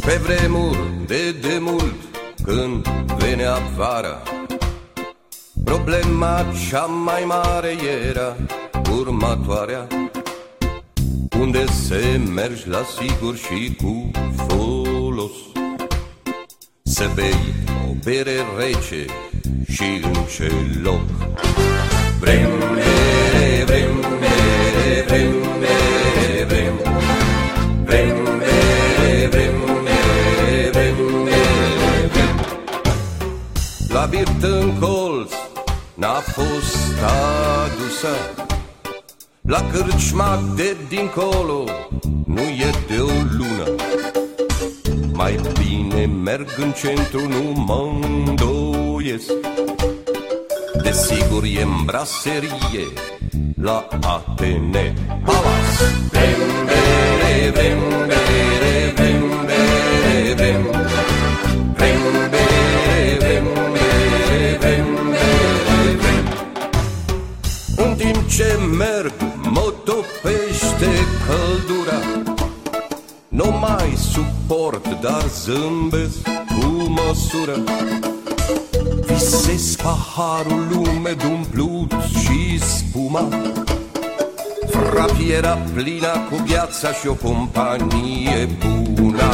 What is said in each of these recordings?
Pe vremuri de demult când venea vara Problema cea mai mare era următoarea. Unde se mergi la sigur și cu folos? Să bei o bere rece și în ce loc. Vrem bere, vrem bere, vrem bere, vrem. Vrem bere, vrem bere, vrem bere, vrem La birt în colț n-a fost adusă. La cârciuma de dincolo nu e de o lună. Mai bine merg în centru, nu mă îndoiesc. Desigur e în braserie la Atene. Palas! Vrem bere, vrem bere, vrem bere, vrem Vrem bere, vrem bere, vrem bere, vrem În timp ce merg, mă topește căldura Nu mai suport, dar zâmbesc cu măsură. Visez paharul umed umplut și spuma. Frapiera plină cu gheața și o companie bună.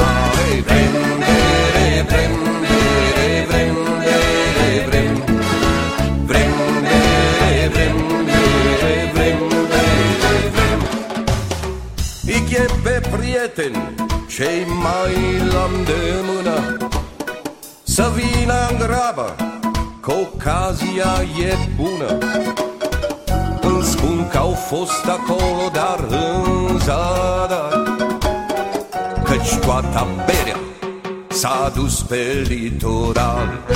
Ei, Vrem bere, prieteni cei mai la mână. Să vină în grabă că ocazia e bună. Îmi spun că au fost acolo, dar în zadar Căci toată berea s-a dus pe litoral. Nu bere, nu